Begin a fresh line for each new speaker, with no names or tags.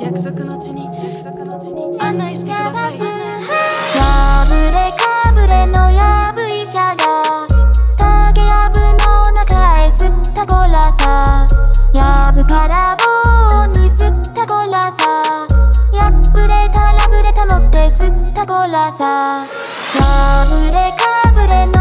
約束の地に約束の地に案内してく
ださい。ぶれかぶれのやぶ者が影やぶの中へすったこらさ。やぶからにすったこらさ。やぶれたらぶれたのってすったこらさ。かぶれかぶれの